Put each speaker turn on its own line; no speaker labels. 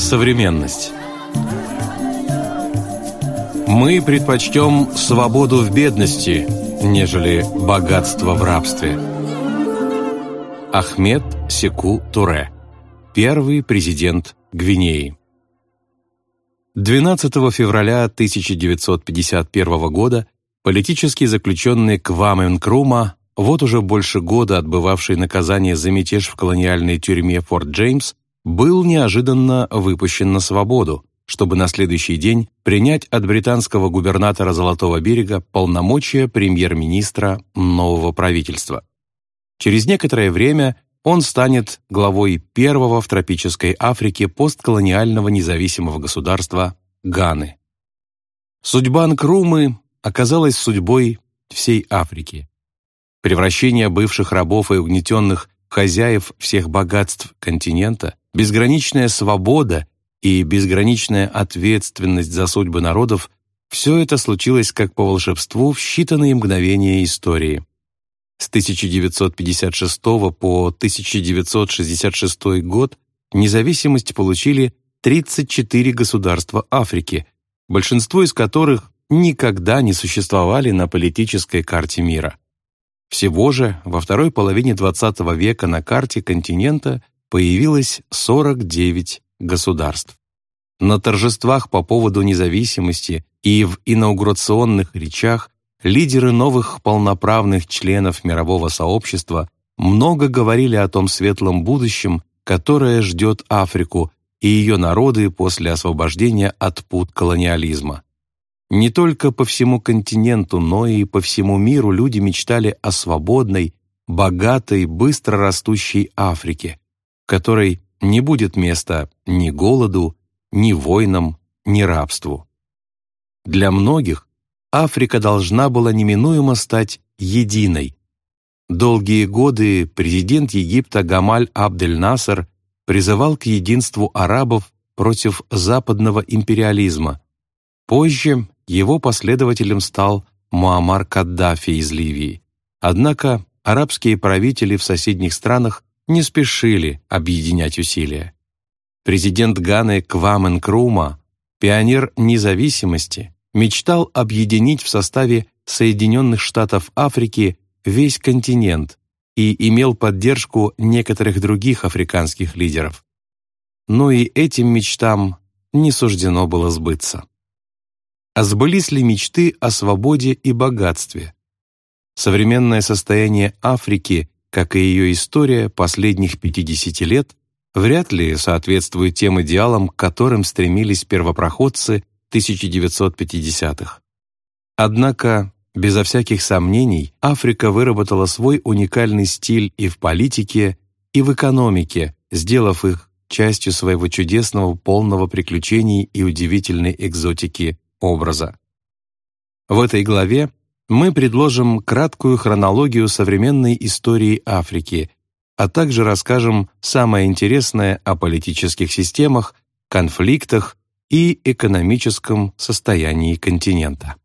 Современность Мы предпочтем свободу в бедности, нежели богатство в рабстве. Ахмед Секу Туре Первый президент Гвинеи 12 февраля 1951 года политический заключенный Кваме Нкрума, вот уже больше года отбывавший наказание за мятеж в колониальной тюрьме Форт Джеймс, был неожиданно выпущен на свободу, чтобы на следующий день принять от британского губернатора Золотого берега полномочия премьер-министра нового правительства. Через некоторое время он станет главой первого в тропической Африке постколониального независимого государства Ганы. Судьба Нкрумы оказалась судьбой всей Африки. Превращение бывших рабов и угнетенных хозяев всех богатств континента, безграничная свобода и безграничная ответственность за судьбы народов – все это случилось как по волшебству в считанные мгновения истории. С 1956 по 1966 год независимость получили 34 государства Африки, большинство из которых никогда не существовали на политической карте мира. Всего же во второй половине XX века на карте континента появилось 49 государств. На торжествах по поводу независимости и в инаугурационных речах лидеры новых полноправных членов мирового сообщества много говорили о том светлом будущем, которое ждет Африку и ее народы после освобождения от пут колониализма. Не только по всему континенту, но и по всему миру люди мечтали о свободной, богатой, быстро растущей Африке, которой не будет места ни голоду, ни войнам, ни рабству. Для многих Африка должна была неминуемо стать единой. Долгие годы президент Египта Гамаль Абдель-Насер призывал к единству арабов против западного империализма. Позже его последователем стал Муаммар Каддафи из Ливии. Однако арабские правители в соседних странах не спешили объединять усилия. Президент Ганы Квамен Крума, пионер независимости, мечтал объединить в составе Соединенных Штатов Африки весь континент и имел поддержку некоторых других африканских лидеров. Но и этим мечтам не суждено было сбыться. А сбылись ли мечты о свободе и богатстве? Современное состояние Африки, как и ее история последних 50 лет, вряд ли соответствует тем идеалам, к которым стремились первопроходцы 1950-х. Однако, безо всяких сомнений, Африка выработала свой уникальный стиль и в политике, и в экономике, сделав их частью своего чудесного, полного приключений и удивительной экзотики образа. В этой главе мы предложим краткую хронологию современной истории Африки, а также расскажем самое интересное о политических системах, конфликтах и экономическом состоянии континента.